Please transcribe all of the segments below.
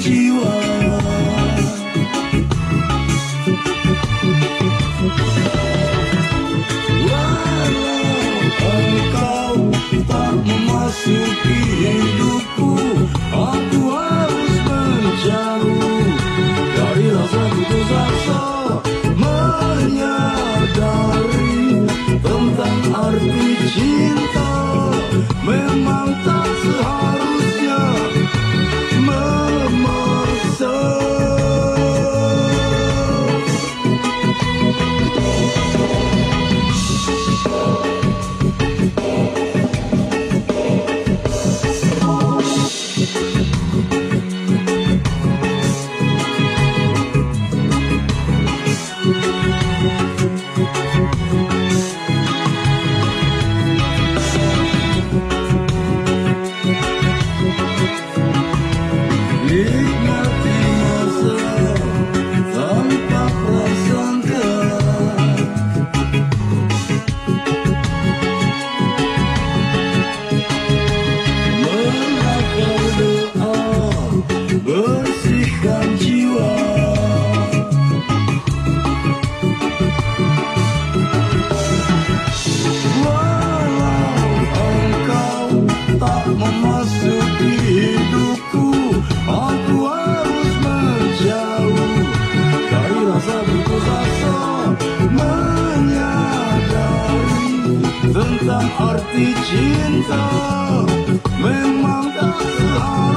jiwa tak memasuki hidupku Aku harus menjauh Menyadari tentang arti cinta Memang tak seharusnya memasuki hidupku Aku harus menjauh. Dari rasa putus asa Menyadari Tentang arti cinta. Memang tak seharusnya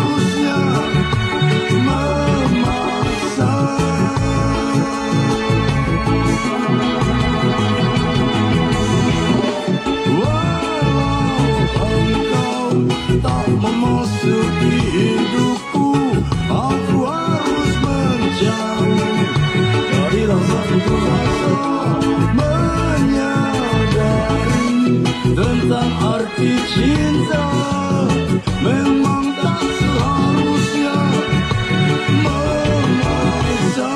arti cinta Memang tak seharusnya memaksa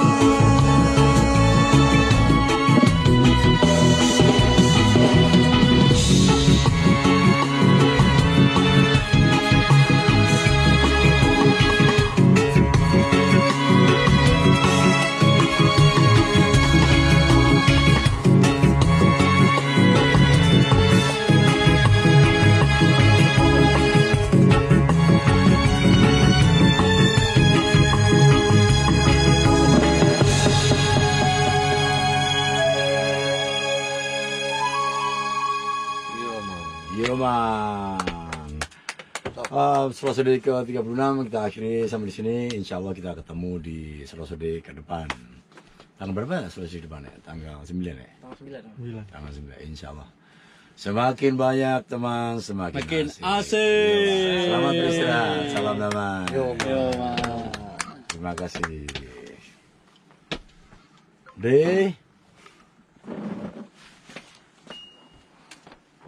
Yo man. Uh, Selesai ke 36 kita akhiri sampai di sini. Insya Allah kita ketemu di Selesai ke depan. Tanggal berapa Selesai depan ya? Tanggal 9 ya? Tanggal 9. Tanggal 9 Insya Allah. Semakin banyak teman, semakin Makin asik. asik. Selamat beristirahat. Salam damai. Yo. Terima kasih. D.